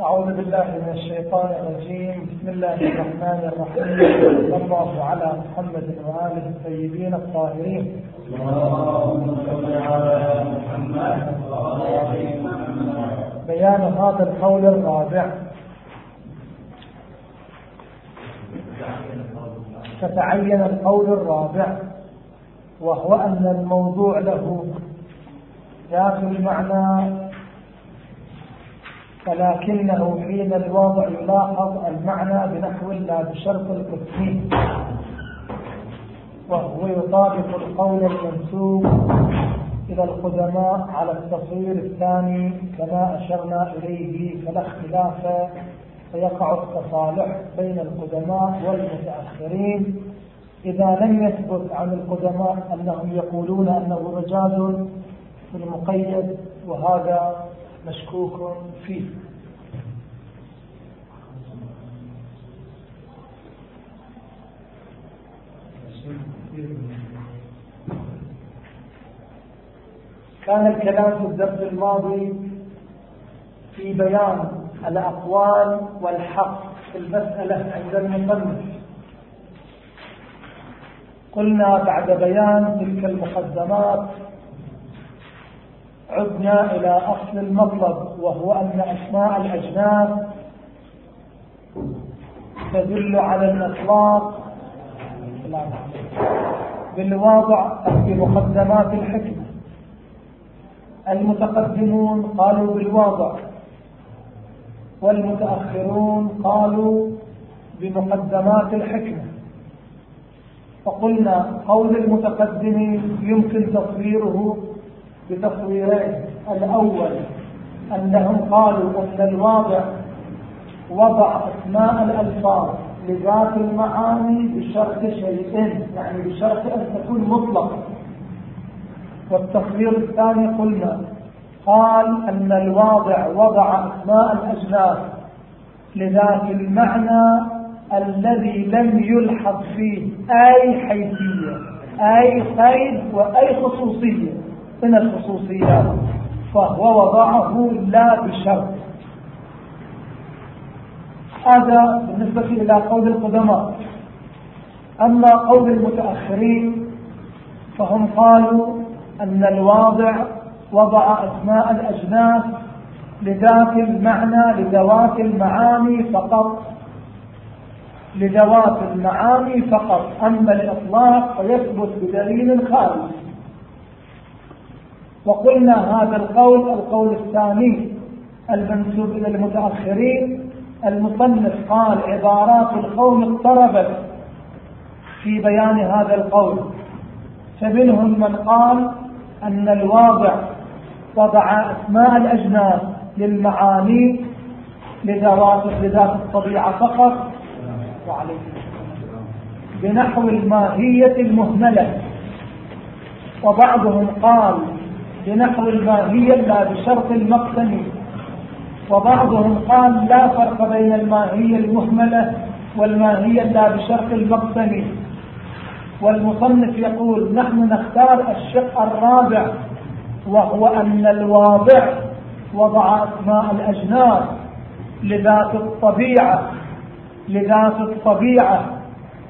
أعوذ بالله من الشيطان الرجيم. بسم الله الرحمن الرحيم. صلى الله على محمد وآله الطيبين الطاهرين. اللهم صل على محمد بيان هذا القول الرابع. فتعين القول الرابع وهو أن الموضوع له ذات المعنى ولكنه حين الوضع يلاحظ المعنى بنحو لا بشرط القسمي وهو يطابق القول المنسوب إلى القدماء على التصوير الثاني كما أشرنا إليه فلا اختلاف. فيقع التصالح بين القدماء والمتأخرين. إذا لم يثبت عن القدماء أنهم يقولون أنه مجاز في المقيد وهذا مشكوك فيه. كان الكلام في الدرس الماضي في بيان الأقوال والحق في المسألة عند المصنف. قلنا بعد بيان تلك المقدمات عدنا إلى أصل المطلب وهو أن أسماء الأجناس تدل على الإطلاق بالواضع في مقدمات الحكمة. المتقدمون قالوا بالواضع والمتأخرون قالوا بمقدمات الحكمة. فقلنا قول المتقدمين يمكن تصويره بتصويرين. الأول أنهم قالوا أن الواضع وضع أسماء الألفاظ لذات المعاني بشرط شيئين يعني بشرط أن تكون مطلقة والتصوير الثاني قلنا قال أن الواضع وضع أسماء الأجناس لذات المعنى الذي لم يلحظ فيه أي حيثية أي قيد وأي خصوصية. من الخصوصيات فهو وضعه لا بشرط. هذا بالنسبة إلى قول القدماء. أما قول المتأخرين فهم قالوا أن الواضع وضع أسماء الأجناس لذات المعنى لذوات المعاني فقط. لذوات المعاني فقط. أما الإطلاق فيثبت بدليل خارج. وقلنا هذا القول القول الثاني المنسوب إلى المتأخرين المصنف قال عبارات القوم اقتربت في بيان هذا القول. فمنهم من قال أن الواضع وضع أسماء الأجناس للمعاني لذوات لذات الطبيعة فقط. وعليه بنحو الماهية المهملة. وبعضهم قال بنحو الماهية لا بشرط المقتني وبعضهم قال لا فرق بين الماهية المهملة والماهية لا بشرط المقتني والمصنف يقول نحن نختار الشق الرابع وهو أن الواضع وضع أسماء الأجناس لذات الطبيعة لذات الطبيعة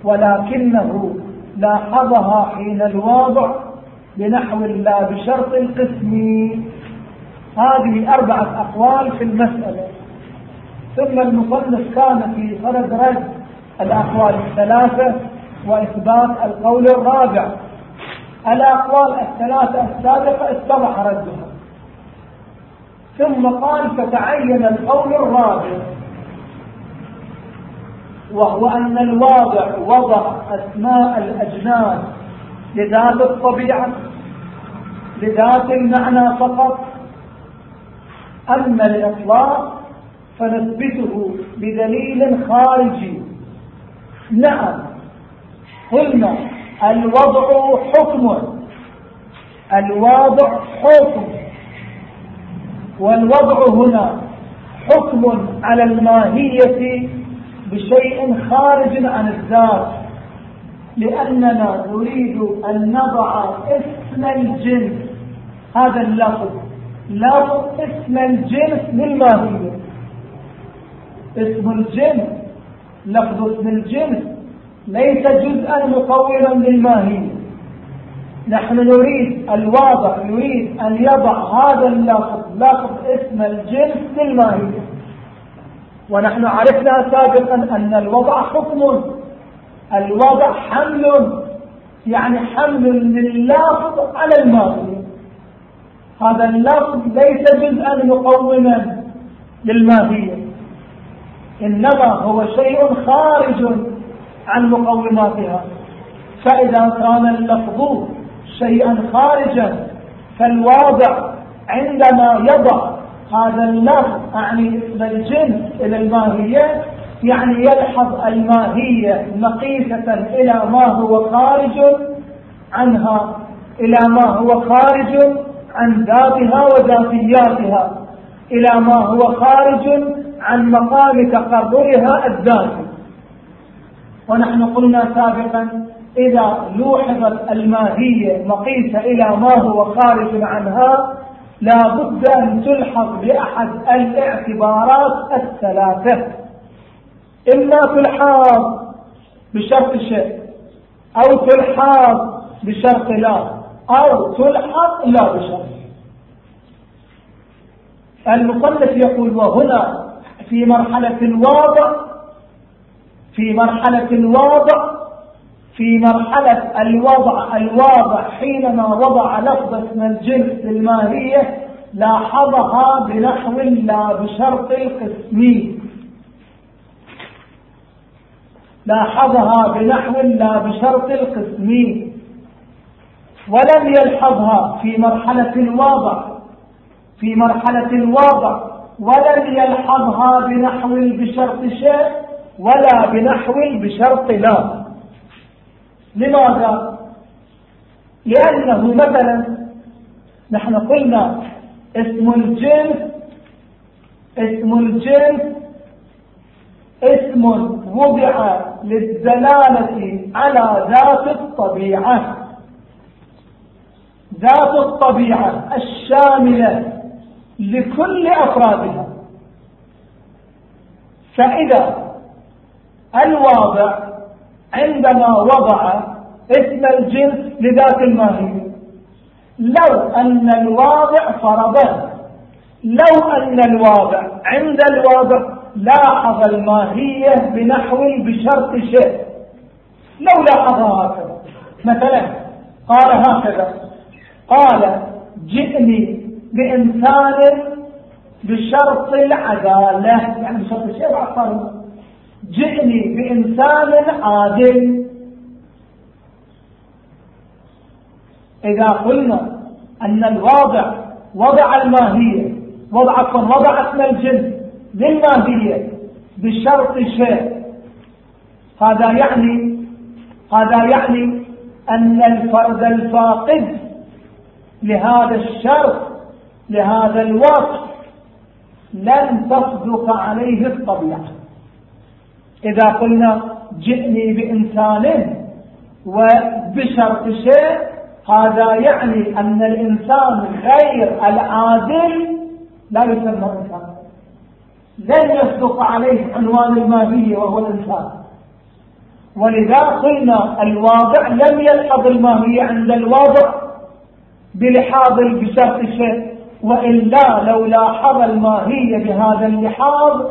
ولكنه لاحظها حين الواضع بنحو لا بشرط القسم. هذه أربعة أقوال في المسألة. ثم المصنف كان في صدد رد الأقوال الثلاثة وإثبات القول الرابع. الأقوال الثلاثة السابقة اتضح ردها. ثم قال فتعين القول الرابع. وهو أن الواضع وضع أسماء الأجناس لذات الطبيعة لذات المعنى فقط. أما الإطلاق فنثبته بدليل خارجي. نعم قلنا الوضع حكم الوضع حكم. والوضع هنا حكم على الماهية بشيء خارج عن الذات. لأننا نريد أن نضع اسم الجنس هذا اللفظ. لفظ اسم الجنس للماهية اسم الجنس لفظ اسم الجنس ليس جزءا مقوما للماهية. نحن نريد الواضع يريد أن يضع هذا اللفظ لفظ اسم الجنس للماهية. ونحن عرفنا سابقا أن الوضع حكم الوضع حمل يعني حمل لللفظ على الماضي. هذا اللفظ ليس جزءا مقوما للماهية إنما هو شيء خارج عن مقوماتها. فإذا كان اللفظ شيئا خارجا فالواضع عندما يضع هذا اللفظ أعني اسم الجنس إلى الماهية يعني يلحظ الماهية مقيسة إلى ما هو خارج عنها إلى ما هو خارج عن ذاتها وذاتياتها إلى ما هو خارج عن مقام تقررها الذاتي. ونحن قلنا سابقا إذا لوحظت الماهية مقيسة إلى ما هو خارج عنها لا بد أن تلحظ بأحد الاعتبارات الثلاثة. إما تلحظ بشرط شيء. أو تلحظ بشرط لا. أو تلحظ لا بشرط المصنف يقول وهنا في مرحلة الواضع في مرحلة الواضع في مرحلة الوضع الواضع حينما وضع لفظ اسم الجنس للماهية لاحظها بنحو لا بشرط القسمي لاحظها بنحو لا بشرط القسمي ولم يلحظها في مرحلة الواضع في مرحلة الواضع ولم يلحظها بنحو بشرط شيء ولا بنحو بشرط لا لماذا؟ لأنه مثلا نحن قلنا اسم الجنس اسم الجنس اسم وضع للدلالة على ذات الطبيعة. ذات الطبيعة الشاملة لكل أفرادها. فإذا الواضع عندما وضع اسم الجنس لذات الماهية لو أن الواضع فرضا لو أن الواضع عند الواضع لاحظ الماهية بنحو بشرط شيء لو لاحظها هكذا. مثلا قال هكذا. قال جئني بإنسان بشرط العدالة. يعني بشرط الشيء بعد جئني بإنسان عادل. إذا قلنا أن الواضع وضع الماهية وضع وضع اسم الجنس للماهية بشرط شيء. هذا يعني هذا يعني أن الفرد الفاقد لهذا الشرط لهذا الوصف لن تصدق عليه الطبيعة. إذا قلنا جئني بإنسان وبشرط شيء هذا يعني أن الإنسان غير العادل لا يسمى إنسان. لن يصدق عليه عنوان الماهية وهو الإنسان. ولذا قلنا الواضع لم يلحظ الماهية عند الواضع بلحاظ بشرط شيء وإلا لو لاحظ الماهية بهذا اللحاظ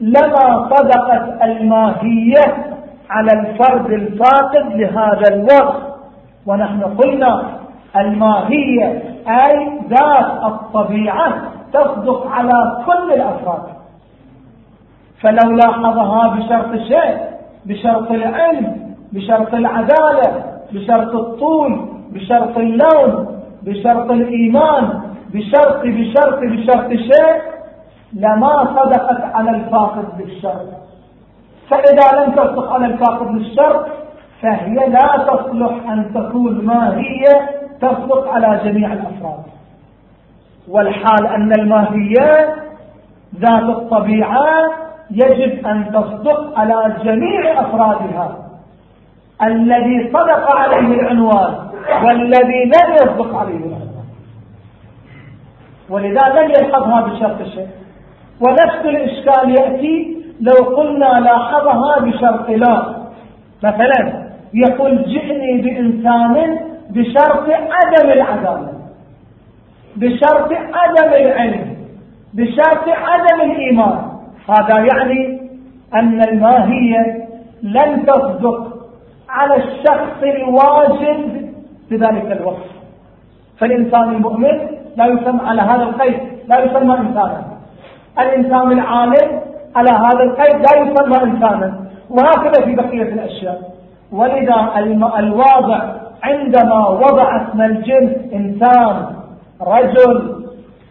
لما صدقت الماهية على الفرد الفاقد لهذا الوصف ونحن قلنا الماهية أي ذات الطبيعة تصدق على كل الأفراد. فلو لاحظها بشرط شيء بشرط العلم بشرط العدالة بشرط الطول بشرط اللون بشرط الإيمان بشرط بشرط بشرط شيء لما صدقت على الفاقد بالشرط. فإذا لم تصدق على الفاقد بالشرط فهي لا تصلح أن تكون ماهية تصدق على جميع الأفراد. والحال أن الماهية ذات الطبيعة يجب أن تصدق على جميع أفرادها. الذي صدق عليه العنوان والذي لم يصدق عليه العنوان. ولذا لم يلحظها بشرط شيء ونفس الإشكال يأتي لو قلنا لاحظها بشرط لا. مثلا يقول جئني بإنسان بشرط عدم العدالة. بشرط عدم العلم. بشرط عدم الإيمان. هذا يعني أن الماهية لن تصدق على الشخص الواجب بذلك الوصف. فالإنسان المؤمن لا يسمى على هذا القيد لا يسمى إنسانا. الإنسان العالم على هذا القيد لا يسمى إنسانا. وهكذا في بقية الأشياء. ولذا الواضع عندما وضع اسم الجنس إنسان رجل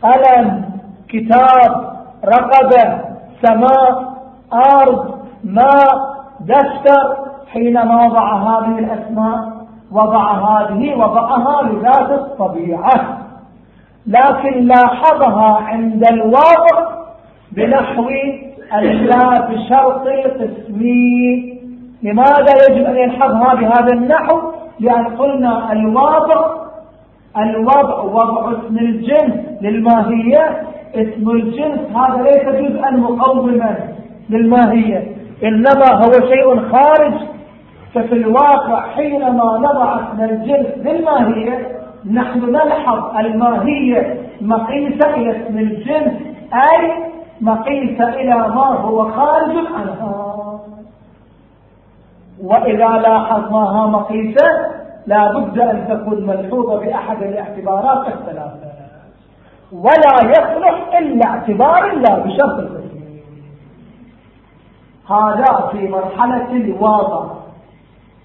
قلم كتاب رقبة سماء أرض ماء دفتر. حينما وضع هذه الأسماء وضع هذه وضعها لذات الطبيعة. لكن لاحظها عند الوضع بنحو اللا بشرط القسمي لماذا يجب أن يلحظها بهذا النحو؟ لأن قلنا الوضع الوضع وضع اسم الجنس للماهية. اسم الجنس هذا ليس جزءا مقوما للماهية إنما هو شيء خارج. ففي الواقع حينما نضع اسم الجنس للماهية نحن نلحظ الماهية مقيسة إلى اسم الجنس أي مقيسة إلى ما هو خارج عنها. وإذا لاحظناها مقيسة لا بد أن تكون ملحوظة بأحد الاعتبارات الثلاثة. ولا يصلح إلا اعتبار الله بشرط القسم. هذا في مرحلة الواضع.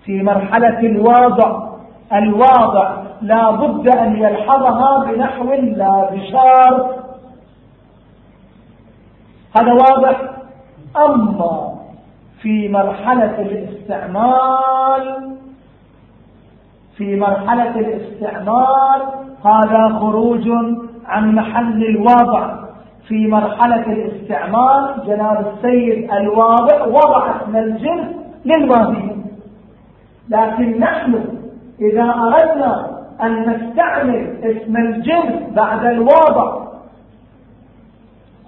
في مرحلة الواضع. الواضع لا بد أن يلحظها بنحو لا بشرط. هذا واضح؟ أما في مرحلة الاستعمال في مرحلة الاستعمال هذا خروج عن محل الوضع في مرحلة الاستعمال جناب السيد الواضع وضع اسم الجنس للماضي لكن نحن إذا أردنا أن نستعمل اسم الجنس بعد الواضع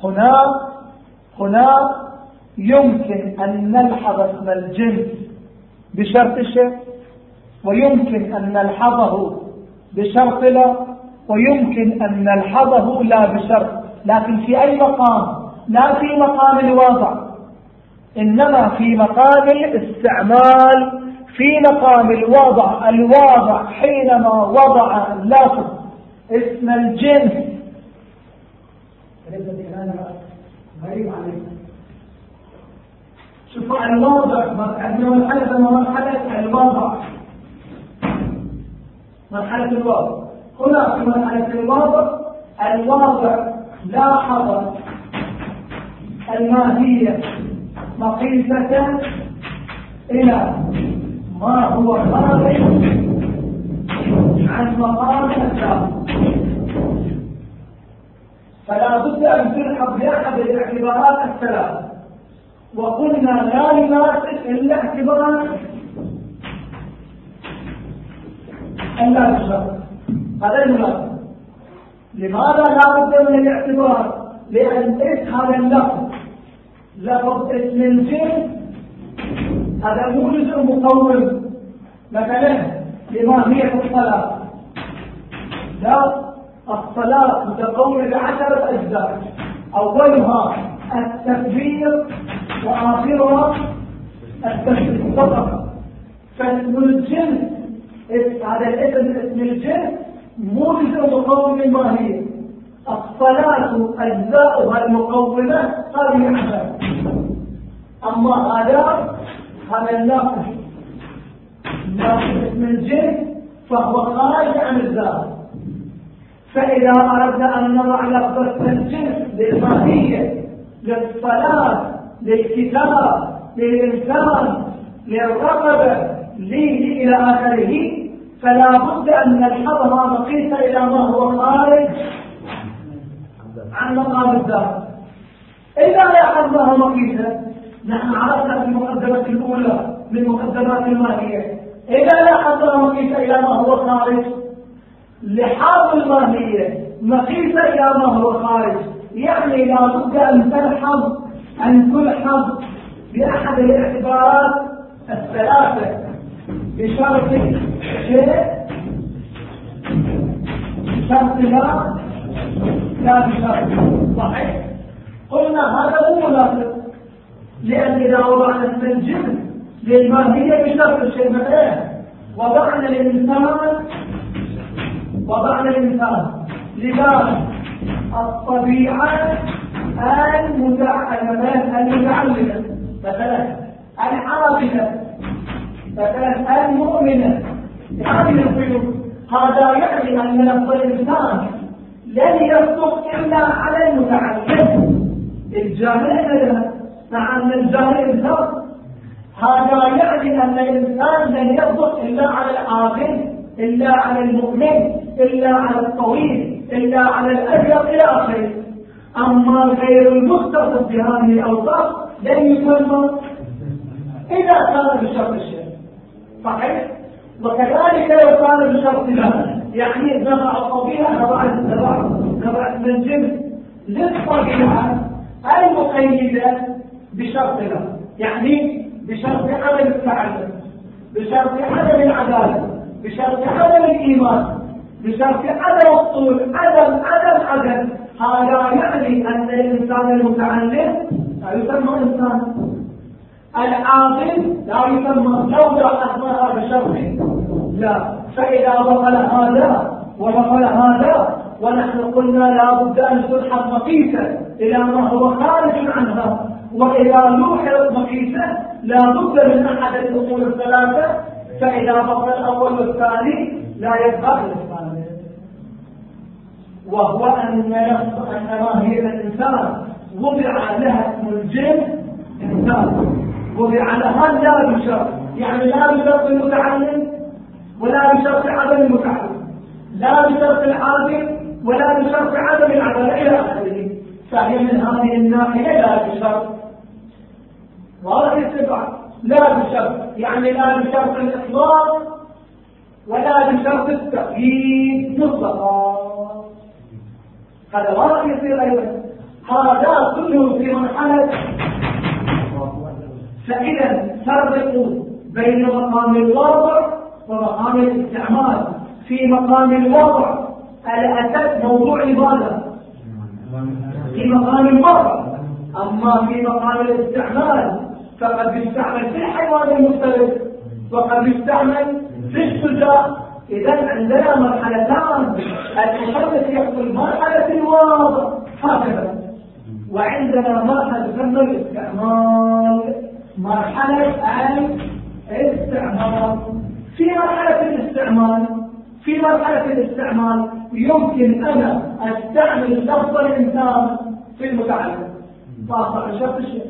هنا هنا يمكن أن نلحظ اسم الجنس بشرط الشيء ويمكن أن نلحظه بشرط لا. ويمكن أن نلحظه لا بشرط لكن في أي مقام؟ لا في مقام الوضع إنما في مقام الاستعمال في مقام الوضع الواضع حينما وضع اللفظ اسم الجنس. غريب عليك. شوفوا عندنا مرحلة مرحلة الوضع. مرحلة الوضع. هنا في مرحلة الوضع الواضع لاحظ الماهية مقيسة إلى ما هو خارج عن مقام الذات فلا بد أن تلحق بأحد الاعتبارات الثلاث. وقلنا لا يناسب إلا اعتبارات. ألا الشر هذا المناسب لماذا لا بد من الاعتبار؟ لأن اسم هذا اللفظ لفظ اسم الجنس هذا مو جزء مقوم. مثلا لماهية الصلاة لا الصلاة متقومة بعشرة أجزاء. أولها التكبير وآخرها التكبير الجنس هذا الاسم اسم الجنس مو جزء مقوم الماهية الصلاة أجزاؤها المقومة هذه عشرة أما هذا هذا الناقش ناقش اسم الجنس فهو خارج عن الذات فإذا أردنا أن نضع لفظة الجنس للماهية للصلاة للكتاب للإنسان للرقبة ليه إلى آخره فلا بد أن نلحظها مقيسة إلى ما هو خارج عن مقام الذات إذا لاحظناها مقيسة نحن عرفنا في المقدمة الأولى من مقدمات الماهية. إذا لاحظناها مقيسة إلى ما هو خارج لحاظ الماهية مقيسة إلى ما هو خارج. يعني لا بد أن تلحظ أن تلحظ بأحد الاعتبارات الثلاثة. بشرط شيء بشرط لا لا بشرط. صحيح؟ قلنا هذا مو مناسب لأن إذا وضعنا الجنس للماهية بشرط الشيء مثلا. وضعنا الإنسان وضعنا الإنسان لباس الطبيعة المتعلمة المتعلمة مثلا مثلا المؤمنة هذه القيود هذا يعني أن نفس الإنسان لن يصدق إلا على المتعلم. الجاهل أبدا مع أن الجاهل إنسان هذا يعني أن الإنسان لن يصدق إلا على العاقل إلا على المؤمن إلا على الطويل إلا على الأبيض إلى آخره. أما غير المتصف بهذه الأوصاف لن يسمى. إذا كان بشرط الشيء صحيح؟ وكذلك لو كان بشرط لا يعني نضع الطبيعة نضع نضع من جنس. للطبيعة المقيدة بشرط لا يعني بشرط عدم التعلم بشرط عدم العدالة بشرط عدم الإيمان بشرط عدم الطول عدم عدم عدم هذا يعني أن الإنسان المتعلم لا يسمى إنسان العاقل لا يسمى لو لاحظناها بشرط لا. فإذا بطل هذا وبطل هذا ونحن قلنا لا بد أن تلحظ مقيسة إلى ما هو خارج عنها. وإذا لوحظت مقيسة لا بد من أحد الأصول الثلاثة. فإذا بطل الأول والثاني لا يبقى وهو أن نفس أن ماهية الإنسان. وضع لها اسم الجن إنسان. وضع لها لا بشرط. يعني لا بشرط المتعلم ولا بشرط عدم المتعلم. لا بشرط العادل ولا بشرط عدم العدل إلى آخره. فهي من هذه الناحية لا بشرط. واضح السبعة لا بشرط. يعني لا بشرط الإطلاق ولا بشرط التقييد مطلقا هذا واضح يصير أيضا. هذا كله في مرحلة فإذا فرقوا بين مقام الوضع ومقام الاستعمال. في مقام الوضع الأساس موضوع لماذا؟ في مقام الوضع أما في مقام الاستعمال فقد يستعمل في الحيوان المفترس وقد يستعمل في الشجاع. إذا عندنا مرحلتان. المحدث يقول مرحلة الوضع هكذا. وعندنا مرحلة تسمى الاستعمال. مرحلة الاستعمال في مرحلة الاستعمال في مرحلة الاستعمال يمكن أنا أستعمل لفظ الإنسان في المتعلم. فأصبح شرط الشيء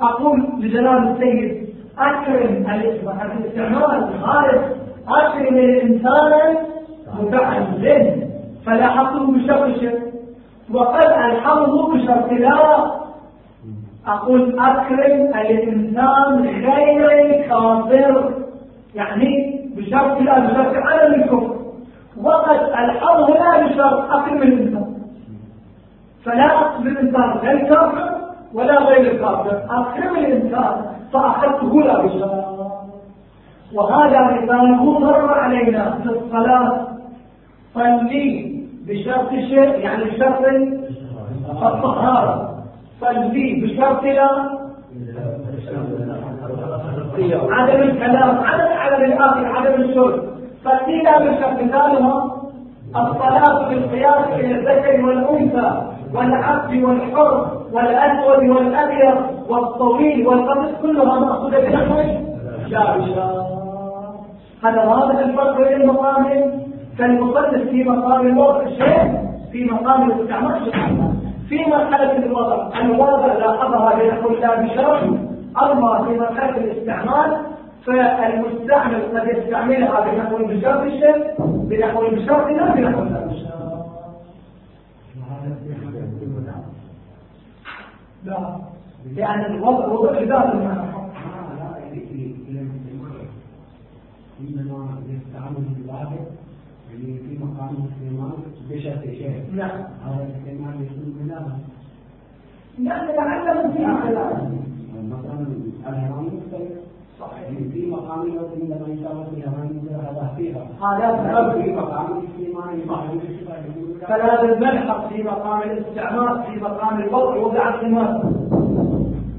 أقول لجلال السيد أكرم الاستعمال. خالص أكرم الإنسان متعلم. فلاحظته بشرط الشيء وقد ألحظه بشرط لا أقول أكرم الإنسان غير الكافر يعني بشرط لا بشرط عدم الكفر وقد الحظ لا بشرط أكرم الإنسان. فلا أقصد الإنسان غير كافر ولا غير الكافر أكرم الإنسان فأخذته لا بشرط. وهذا مثاله مر علينا في الصلاة. صلي بشرط شيء يعني بشرط. الطهارة. صلي بشرط لا عدم الكلام عدم عدم الاكل عدم الشرب. فالدين بالشرط مثالها الصلاة بالقياس بين الذكر والأنثى والعبد والحر والأسود والأبيض والطويل والقصد كلها مأخوذة بنحو جابشة هذا واضح الفرق بين المقامين كالمصنف في مقام الوضع الشيء في مقام الاستعمار في مرحلة الوضع الوضع لاحظها بنحو الله بشرط أما في مرحلة الاستعمال فالمستعمل قد يستعملها بنحو بشرط الشيء بنحو بشرط لا بنحو لا لا لأن الوضع وضع ذات المعنى إنما يستعمل الواحد يعني في مقام الاستعمال بشرط شيء. نعم هذا الاستعمال يكون فيها مثلا الهرم مختلف صحيح. في مقام عندما يشار في هرم هذا فيها. هذا في مقام الاستيمان فلا الملحق في مقام الاستعمار في مقام الوضع؟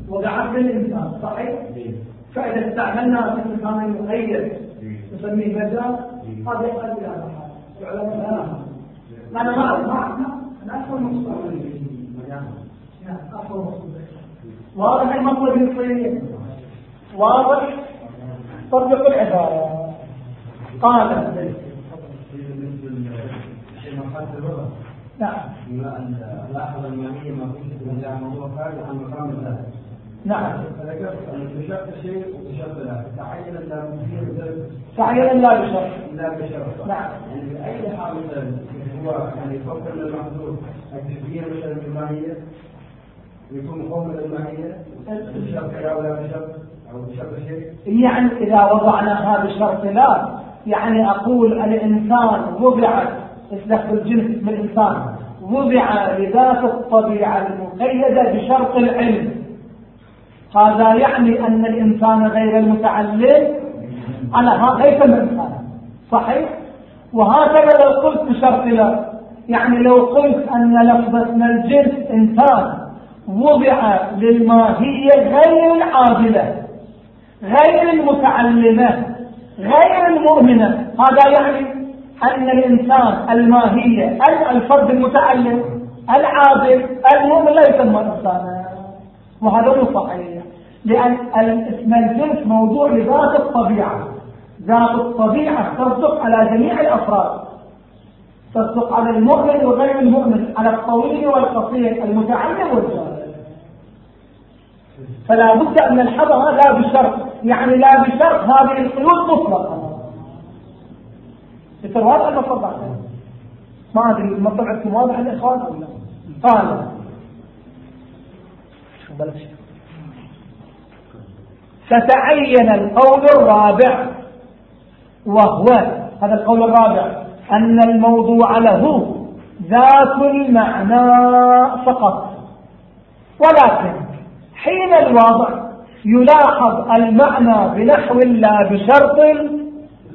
وقع في الإنسان صحيح؟ فإذا استعملنا في المكان المقيد نسميه مجال هذا يؤدي إلى هذا العلماء لا أنا ما أنا افهم مقصود واضح المطلب الصيني واضح طبق العبارة قال نعم لاحظ المعنية ما كنت إلى موضوع خارج عن مقام الله. نعم. شيء لا تعين لا تعين لا بشرط لا بشرط نعم. يعني بأي حال هو يعني فوق المحدود التشبيه مثلا بالماهية يكون الماهية بشرط لا بشرط بشرط شيء يعني إذا وضعناها بشرط لا يعني أقول الإنسان وضع استخدم الجنس من الإنسان وضع لذات الطبيعة المقيدة بشرط العلم. هذا يعني أن الإنسان غير المتعلم. أنا ليس الإنسان صحيح؟ وهكذا لو قلت بشرط لا يعني لو قلت أن لفظة من الجنس إنسان وضع للماهية غير العادلة غير المتعلمة غير المؤمنة هذا يعني أن الإنسان الماهية الفرد المتعلم العادل المؤمن لا يسمى إنسانا. وهذا مو صحيح. لأن اسم الجنس موضوع لذات الطبيعة. ذات الطبيعة تصدق على جميع الأفراد. تصدق على المؤمن وغير المؤمن على الطويل والقصير المتعلم والجاهل. فلا بد أن نلحظها لا بشرط. يعني لا بشرط هذه القيود مطلقة. يصير واضح المطلب؟ ما أدري المطلب عندكم واضح الإخوان أو لا؟ قال فتعين القول الرابع وهو هذا القول الرابع أن الموضوع له ذات المعنى فقط. ولكن حين الوضع يلاحظ المعنى بنحو لا بشرط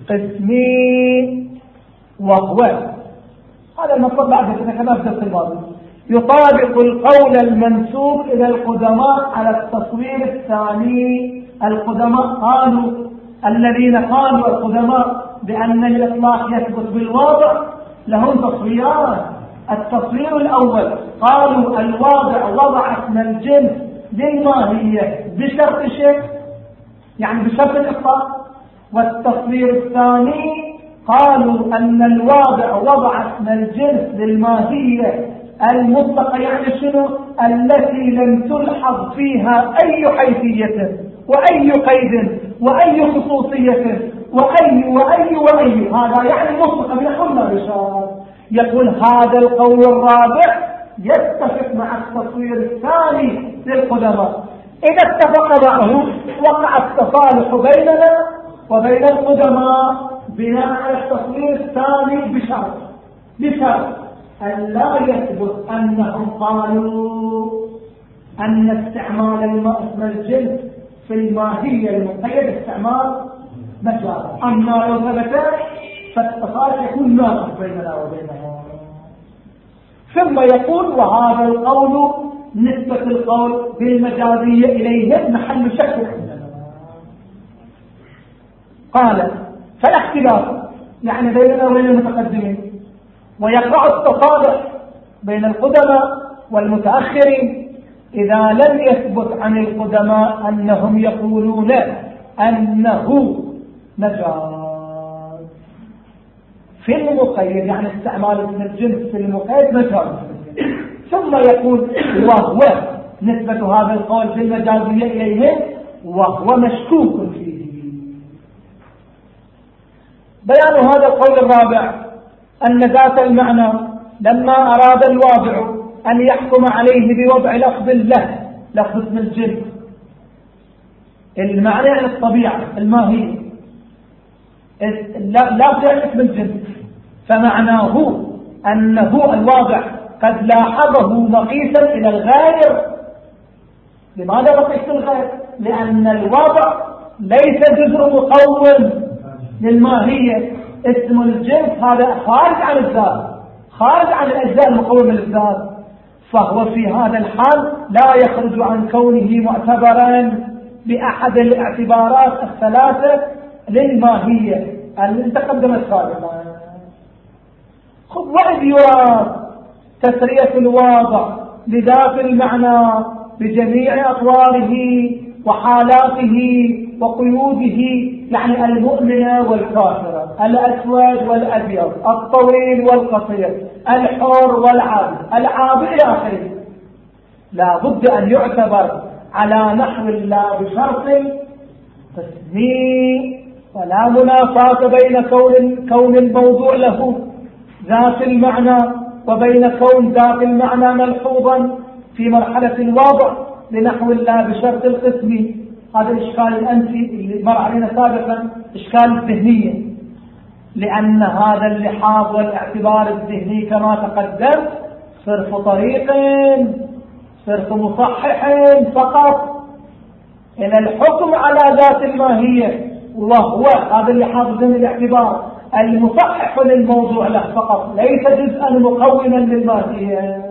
قسمي وهو هذا المطلب بعد كما في الدرس الماضي. يطابق القول المنسوب إلى القدماء على التصوير الثاني. القدماء قالوا الذين قالوا القدماء بأن الإطلاق يثبت بالواضع لهم تصويران. التصوير الأول قالوا الواضع وضع اسم الجنس للماهية بشرط شيء يعني بشرط الإطلاق. والتصوير الثاني قالوا أن الواضع وضع اسم الجنس للماهية المطلقة يعني شنو؟ التي لم تلحظ فيها أي حيثية وأي قيد وأي خصوصية وأي وأي وأي. هذا يعني مطلقة بنحو بشار يقول هذا القول الرابع يتفق مع التصوير الثاني للقدماء. إذا اتفق معه وقع التصالح بيننا وبين القدماء بناء على التصوير الثاني بشرط بشرط أن لا يثبت أنهم قالوا أن استعمال اسم الجنس في الماهية المقيد استعمال مجال أما لو ثبت فالتصالح يكون ناقص بيننا وبينهم ثم يقول وهذا القول نسبة القول بالمجازية إليه محل شك. عندنا قال فلا اختلاف. يعني بيننا وبين المتقدمين. ويقع التصالح بين القدماء والمتأخرين إذا لم يثبت عن القدماء أنهم يقولون أنه مجاز. في المقيد يعني استعمال اسم الجنس في المقيد مجاز. ثم يقول وهو نسبة هذا القول في المجازية إليه وهو مشكوك فيه. بيان هذا القول الرابع. أن ذات المعنى لما أراد الواضع أن يحكم عليه بوضع لفظ له لفظ اسم الجنس المعنى عن الطبيعة الماهية لا لا اسم الجنس فمعناه أنه الواضع قد لاحظه مقيسا إلى الغير لماذا بقيت الغير لأن الوضع ليس جزء مقوم للماهية. اسم الجنس هذا خارج عن الذات خارج عن الأجزاء المقومة للذات فهو في هذا الحال لا يخرج عن كونه معتبرا بأحد الاعتبارات الثلاثة للماهية اللي تقدمت سابقا. خذ وإذ يراد تسرية الواضع لذات المعنى بجميع أطواره وحالاته وقيوده يعني المؤمنة والكافرة الأسود والأبيض الطويل والقصير الحر والعابد العابد إلى آخره. لا بد أن يعتبر على نحو لا بشرط تسمية ولا منافاة بين كون كون الموضوع له ذات المعنى وبين كون ذات المعنى ملحوظا في مرحلة الوضع لنحو الله بشرط القسم. هذا الإشكال الأنفي اللي مر علينا سابقا إشكال الذهنية لأن هذا اللحاظ والاعتبار الذهني كما تقدم صرف طريق صرف مصحح فقط. إلى الحكم على ذات الماهية وهو هذا اللحاظ الذهني الاعتبار المصحح للموضوع له فقط ليس جزءا مقوما للماهية.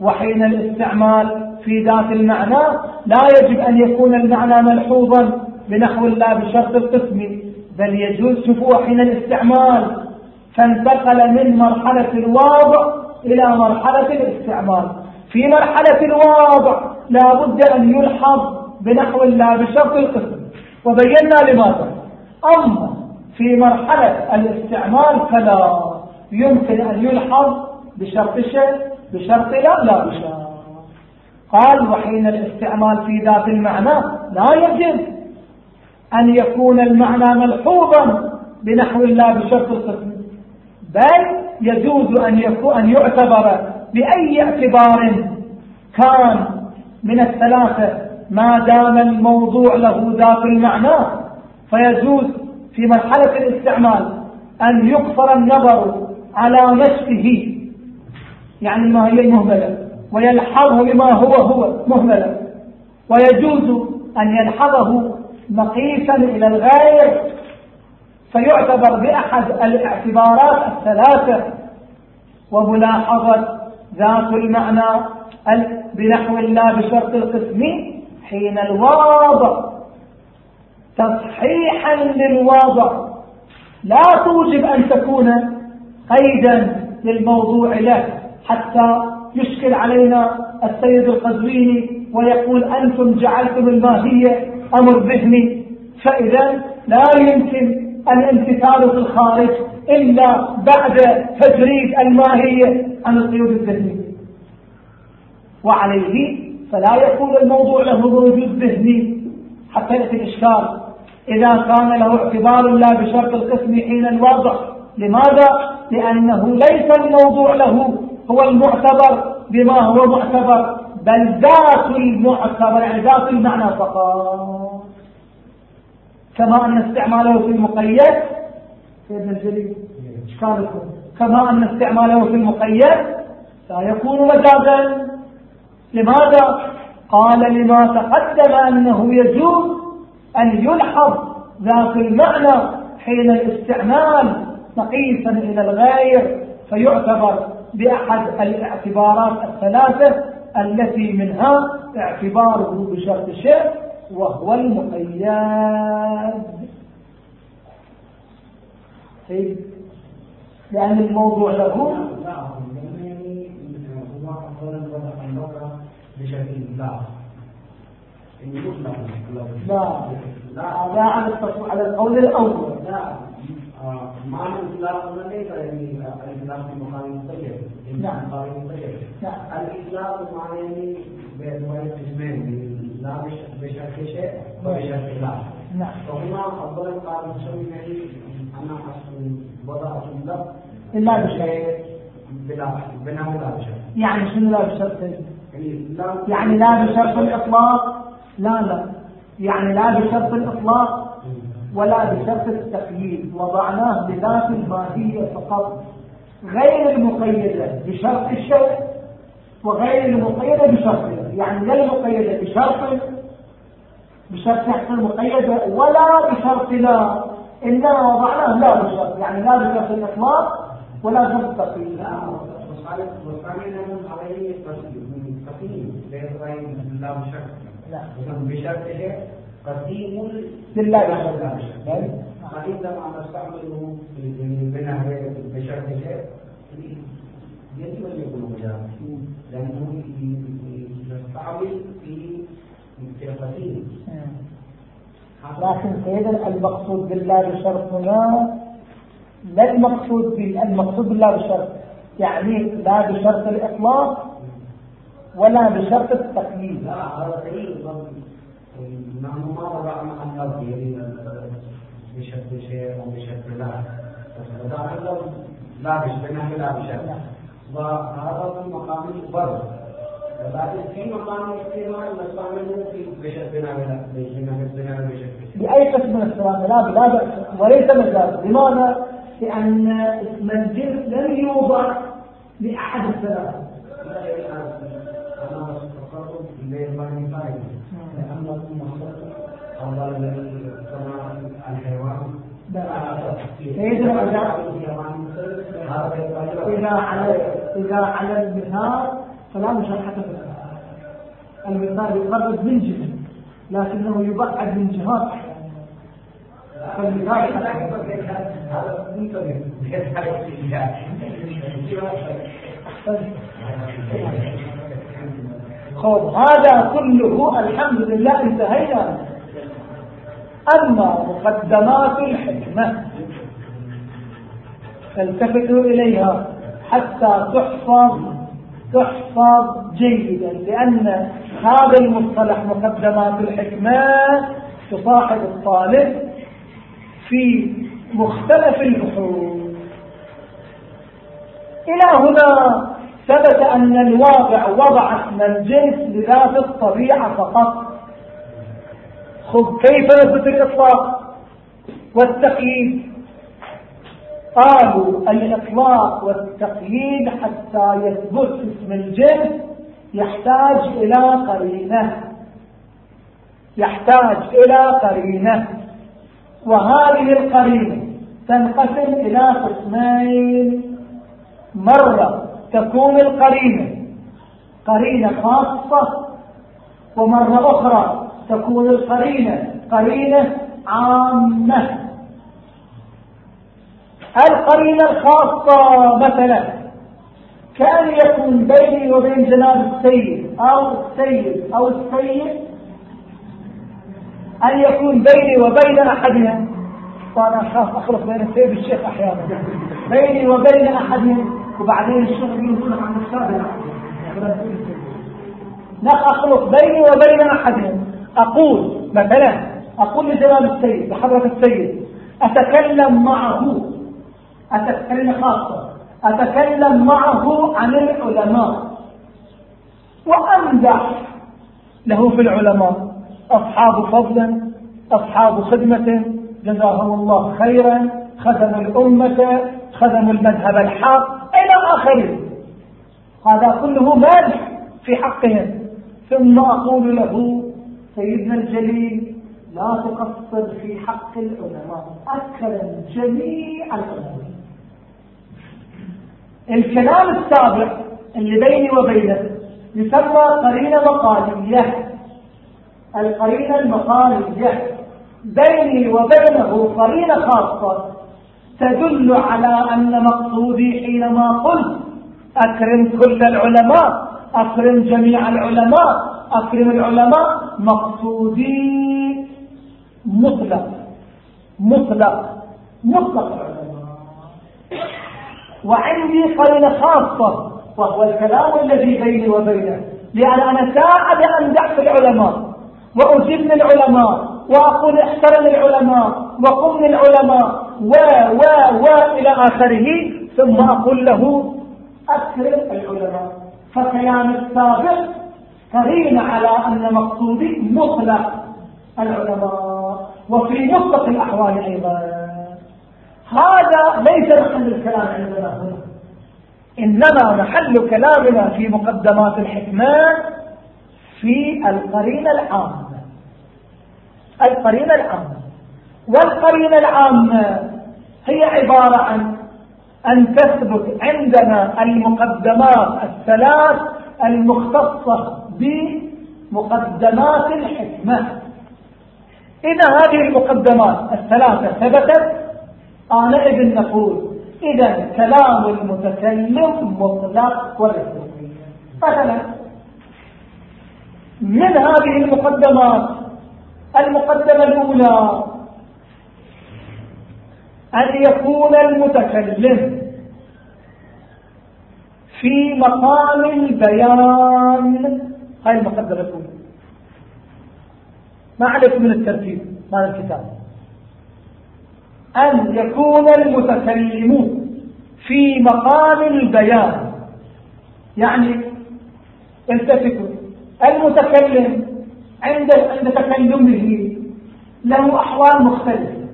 وحين الاستعمال في ذات المعنى لا يجب أن يكون المعنى ملحوظا بنحو الله بشرط القسم. بل يجوز شفوه حين الاستعمال. فانتقل من مرحلة الواضع إلى مرحلة الاستعمال. في مرحلة الواضع لا بد أن يلحظ بنحو الله بشرط القسم. وبينا لماذا؟ أما في مرحلة الاستعمال فلا. يمكن أن يلحظ بشرط شيء بشرط لا لا بشرط. قال وحين الاستعمال في ذات المعنى لا يجب أن يكون المعنى ملحوظا بنحو الله بشرط القسم. بل يجوز أن, يكون أن يعتبر بأي اعتبار كان من الثلاثة ما دام الموضوع له ذات المعنى. فيجوز في مرحلة الاستعمال أن يقصر النظر على نفسه يعني ما هي المهملة ويلحظه بما هو هو مهملة. ويجوز أن يلحظه مقيسا إلى الغير فيعتبر بأحد الاعتبارات الثلاثة. وملاحظة ذات المعنى بنحو الله بشرط القسم حين الواضع. تصحيحا للواضع. لا توجب أن تكون قيدا للموضوع له حتى يشكل علينا السيد القزويني ويقول أنتم جعلتم الماهية أمر ذهني فإذا لا يمكن الامتثال في الخارج إلا بعد تجريد الماهية عن القيود الذهنية. وعليه فلا يكون الموضوع له وجود ذهني حتى يأتي الإشكال. إذا كان له اعتبار لا بشرط القسم حين الوضع لماذا؟ لأنه ليس الموضوع له هو المعتبر بما هو معتبر بل ذات المعتبر يعني ذات المعنى فقط. كما أن استعماله في المقيد. سيدنا الجليل إشكالكم. كما أن استعماله في المقيد لا يكون مجازا. لماذا؟ قال لما تقدم أنه يجوز أن يلحظ ذات المعنى حين الاستعمال مقيسا إلى الغير فيعتبر بأحد الاعتبارات الثلاثة التي منها اعتباره بشرط شيء وهو المقيد. طيب. لأن الموضوع له لا. لا لا. على على القول الأول. لا. معنى الإطلاق ليس يعني الإطلاق في مقام نعم. مقام مستقل الإطلاق معنى بين قسمين لا بشرط شيء وبشرط لا نعم. وهنا أفضل قال مسوي أنا أصل وضعت اللفظ إلا بشيء بلا بلا لا بشرط يعني شنو لا بشرط يعني, يعني لا بشرط الإطلاق؟ لا لا. يعني لا بشرط الإطلاق ولا بشرط التقييد. وضعناه بذات الماهية فقط. غير المقيدة بشرط الشيء وغير المقيدة بشرط يعني لا المقيدة بشرط بشرط يحصل مقيدة ولا بشرط لا إنما وضعناه لا بشرط يعني لا بشرط الإطلاق ولا بشرط التقييد. لا عليه قسيم لا بشرط. لا. بشرط لله بشرط. فعندما نستعمله بناء بشرط يجب أن يكون لأنه يستعمل في القديم لكن سيدا المقصود بالله بشرط هنا لا المقصود المقصود بالله بشرط. يعني لا بشرط الإطلاق ولا بشرط التقييد. لا هذا دليل نحن ما وضعنا عن يعني بشرط شيء أو بشرط لا. بس وضعنا اللفظ لا بشرط لا بشرط. وهذا في مقام البر لكن في مقام الاستعمال نستعمله في بشرط بناء بناء بأي قسم من الاستعمالات لا بأس وليس مجاز لماذا؟ لأن اسم الجنس لم يوضع لأحد الثلاثة أنا فقط للمعنى فاعل إذا على إذا على المثال فلا مشاركة في المثال يقرب من جهة لكنه يبعد من جهات. خذ هذا كله الحمد لله انتهينا. أما مقدمات الحكمة. فالتفتوا إليها حتى تحفظ تحفظ جيدا لأن هذا المصطلح مقدمات الحكمة تصاحب الطالب في مختلف البحوث إلى هنا ثبت أن الواقع وضع اسم الجنس لذات الطبيعة فقط. خذ كيف نثبت الإطلاق؟ والتقييد قالوا الإطلاق والتقييد حتى يثبت اسم الجنس يحتاج إلى قرينة. يحتاج إلى قرينة. وهذه القرينة تنقسم إلى قسمين. مرة تكون القرينة قرينة خاصة ومرة أخرى تكون القرينة قرينة عامة. القرينة الخاصة مثلا كان يكون بيني وبين جناب السيد أو السيد أو السيد أن يكون بيني وبين أحدهم وأنا أخاف أخلص بين السيد والشيخ أحيانا. بيني وبين أحدهم وبعدين الشيخ يقول عن السابق نخ أخلص بيني وبين أحدهم أقول مثلا أقول لجناب السيد لحضرة السيد أتكلم معه. أتكلم خاصة. أتكلم معه عن العلماء. وأمدح له في العلماء. أصحاب فضل أصحاب خدمة. جزاهم الله خيرا. خدموا الأمة خدموا المذهب الحق إلى آخره. هذا كله مادح في حقهم ثم أقول له سيدنا الجليل لا تقصر في حق العلماء. أكرم جميع العلماء. الكلام السابق اللي بيني وبينك يسمى قرينة مقالية. القرينة المقالية بيني وبينه قرينة خاصة تدل على أن مقصودي حينما قلت أكرم كل العلماء أكرم جميع العلماء أكرم العلماء مقصودي مطلق مطلق مطلق العلماء. وعندي قرينة خاصة وهو الكلام الذي بيني وبينه. لأن أنا ساعد أن دعت العلماء وأجل العلماء وأقول احترم العلماء وقم العلماء و و و إلى آخره ثم أقول له أكرم العلماء. فكلام السابق قرين على أن مقصودي مطلق العلماء. وفي مطلق الأحوال أيضا. هذا ليس محل الكلام عندنا هنا. إنما محل كلامنا في مقدمات الحكمة في القرينة العامة. القرينة العامة. والقرينة العامة هي عبارة عن أن تثبت عندنا المقدمات الثلاث المختصة بمقدمات الحكمة. إذا هذه المقدمات الثلاثة ثبتت آنئذ نقول إذا كلام المتكلم مطلق وليس مثلا من هذه المقدمات؟ المقدمة الأولى أن يكون المتكلم في مقام البيان. هاي المقدمة الأولى. ما عليك من الترتيب؟ مال الكتاب. أن يكون المتكلم في مقام البيان. يعني التفتوا المتكلم عند عند تكلمه له أحوال مختلفة.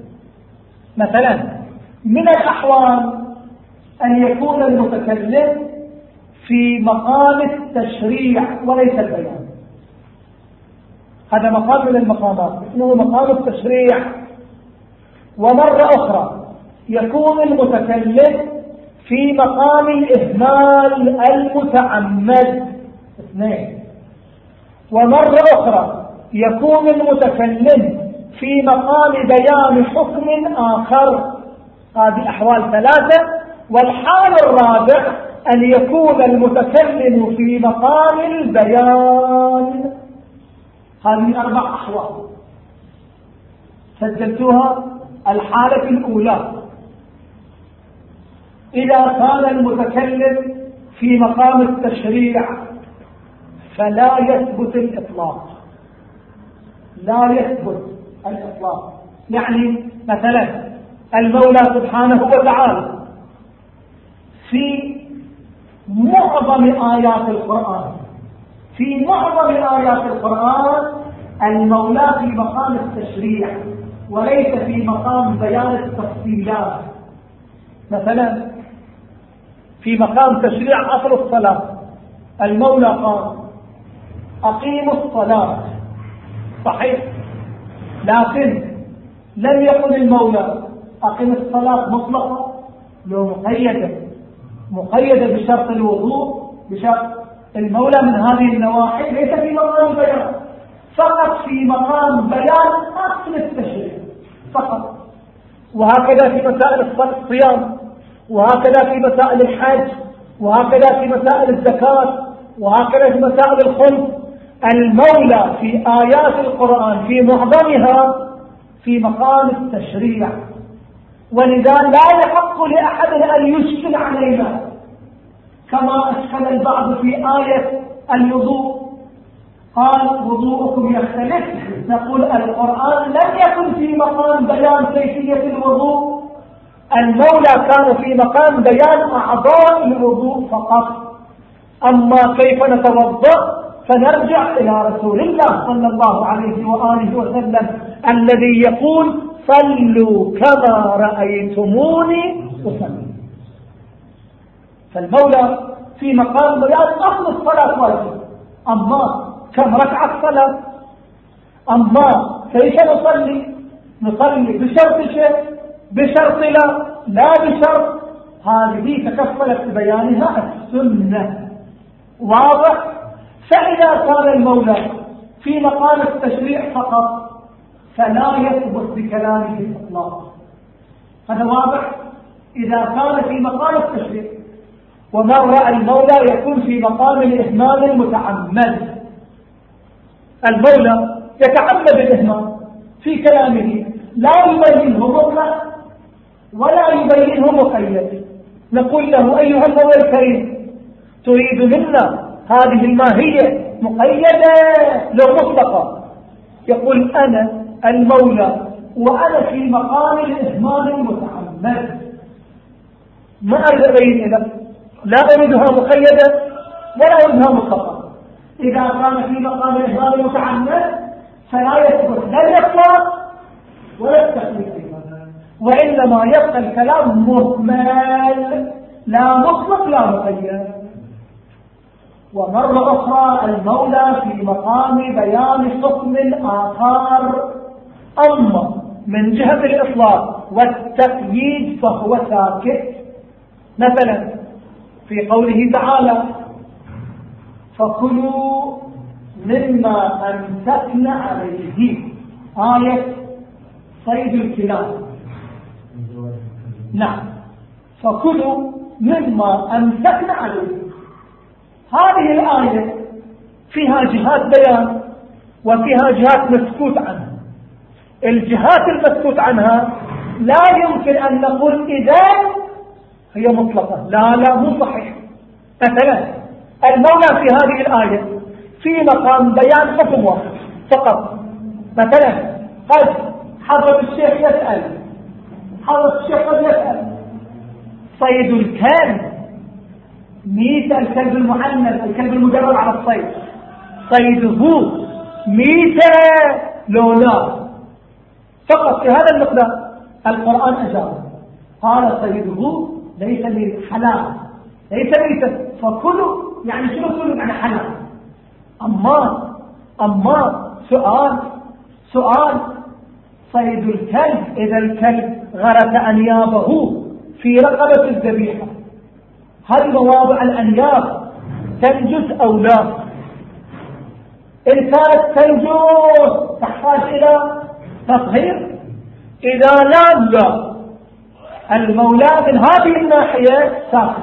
مثلا من الأحوال أن يكون المتكلم في مقام التشريع وليس البيان. هذا مقام من المقامات. اسمه مقام التشريع. ومرة أخرى يكون المتكلم في مقام الإهمال المتعمد. اثنين. ومرة أخرى يكون المتكلم في مقام بيان حكم آخر. هذه أحوال ثلاثة. والحال الرابع أن يكون المتكلم في مقام البيان. هذه أربع أحوال. سجلتوها؟ الحالة الأولى. إذا كان المتكلم في مقام التشريع فلا يثبت الإطلاق. لا يثبت الإطلاق. يعني مثلا المولى سبحانه وتعالى في معظم آيات القرآن في معظم آيات القرآن المولى في مقام التشريع وليس في مقام بيان التفصيلات. مثلا في مقام تشريع أصل الصلاة المولى قال أقيموا الصلاة. صحيح. لكن لم يقل المولى أقم الصلاة مطلقة لو مقيدة مقيدة بشرط الوضوء بشرط المولى من هذه النواحي ليس في مقام بيان. فقط في مقام بيان أصل التشريع. فقط. وهكذا في مسائل الصيام وهكذا في مسائل الحج. وهكذا في مسائل الزكاة. وهكذا في مسائل الخلق المولى في آيات القرآن في معظمها في مقام التشريع. ولذا لا يحق لأحد أن يشكل علينا. كما أشكل البعض في آية الوضوء. قال وضوءكم يختلف. نقول القرآن لم يكن في مقام بيان كيفية الوضوء. المولى كان في مقام بيان أعضاء الوضوء فقط. أما كيف نتوضأ فنرجع إلى رسول الله صلى الله عليه وآله وسلم الذي يقول صلوا كما رأيتموني أصلي. فالمولى في مقام بيان أصل الصلاة واجب. أما كم ركعة صلاة أما كيف نصلي؟ نصلي بشرط شيء بشرط لا لا بشرط. هذه تكفلت ببيانها السنة. واضح؟ فإذا كان المولى في مقام التشريع فقط فلا يثبت بكلامه الإطلاق هذا واضح؟ إذا كان في مقام التشريع ومرة المولى يكون في مقام الإهمال المتعمد. المولى يتعمد الإهمال في كلامه لا يبينه مطلق ولا يبينه مقيد. نقول له أيها المولى الكريم تريد منا هذه الماهية مقيدة لو مطلقة يقول أنا المولى وأنا في مقام الإهمال المتعمد. ما أريد أبين لك لا أريدها مقيدة ولا أريدها مطلقة. إذا كان في مقام الإهمال المتعمد فلا يثبت لا الإطلاق ولا التخليق وإنما يبقى الكلام مهمل لا مطلق لا مقيد. ومرة أخرى المولى في مقام بيان حكم آخر أما من جهة الإطلاق والتقييد فهو ساكت. مثلا في قوله تعالى فكلوا مما أمسكن عليه. آية صيد الكلاب. نعم. فكلوا مما أمسكن عليه. هذه الآية فيها جهات بيان وفيها جهات مسكوت عنها. الجهات المسكوت عنها لا يمكن أن نقول إذا هي مطلقة. لا لا مو صحيح. مثلا المولى في هذه الآية في مقام بيان حكم واحد فقط مثلا قد حضرة الشيخ يسأل حضرة الشيخ قد يسأل صيد الكلب ميت الكلب المعلم الكلب المدرب على الصيد. صيده ميت لو لا. فقط في هذا المقدار القرآن أجاب. قال صيده ليس حلال ليس ميتا فكلوا يعني شنو كلوا يعني حلال أما أما سؤال سؤال. صيد الكلب إذا الكلب غرس أنيابه في رقبة الذبيحة هل مواضع الأنياب تنجز أو لا؟ إن كانت تنجز تحتاج إلى تطهير؟ إذا لا لا. المولى من هذه الناحية ساكت.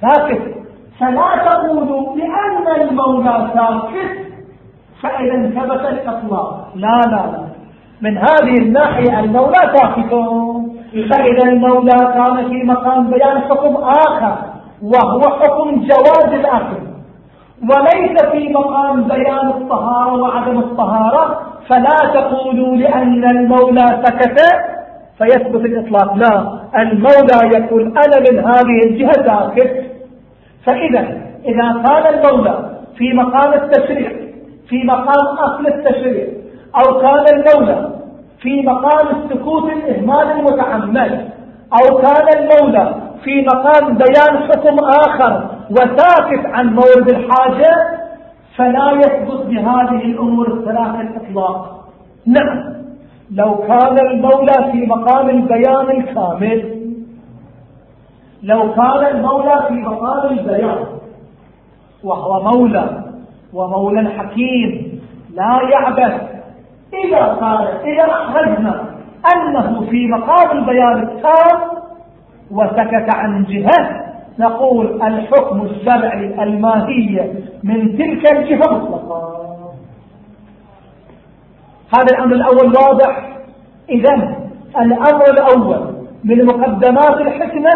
ساكت. فلا تقولوا لأن المولى ساكت فإذا انثبت الإطلاق. لا لا لا. من هذه الناحية المولى ساكت فإذا المولى كان في مقام بيان حكم آخر وهو حكم جواز الأكل وليس في مقام بيان الطهارة وعدم الطهارة. فلا تقولوا لأن المولى سكت فيثبت الإطلاق. لا المولى يقول أنا من هذه الجهة ساكت فإذا إذا كان المولى في مقام التشريع في مقام أصل التشريع أو كان المولى في مقام السكوت الإهمال المتعمد أو كان المولى في مقام بيان حكم آخر وساكت عن مورد الحاجة فلا يثبت بهذه الأمور الثلاثة الإطلاق. نعم لو كان المولى في مقام البيان الكامل لو كان المولى في مقام البيان وهو مولى ومولى حكيم لا يعبث. إذا قال إذا أخرجنا أنه في مقام البيان التام وسكت عن جهة نقول الحكم الشرعي الماهية من تلك الجهة مطلقا. هذا الأمر الأول واضح. إذا الأمر الأول من مقدمات الحكمة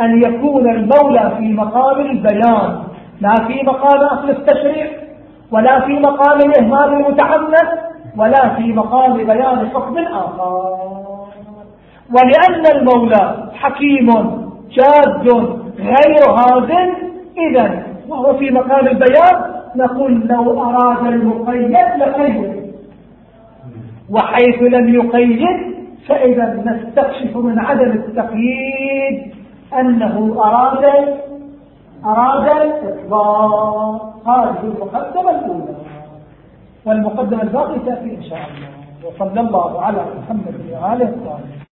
أن يكون المولى في مقام البيان لا في مقام أصل التشريع ولا في مقام الإهمال المتعمد ولا في مقام بيان حكم آخر ولأن المولى حكيم جاد غير هازل إذا وهو في مقام البيان نقول لو أراد المقيد لقيد. وحيث لم يقيد فإذا نستكشف من عدم التقييد. أنه أراد أراد الإطلاق هذه المقدمة الأولى. والمقدمة الباقية تأتي إن شاء الله. وصلى الله على محمد وعلى آله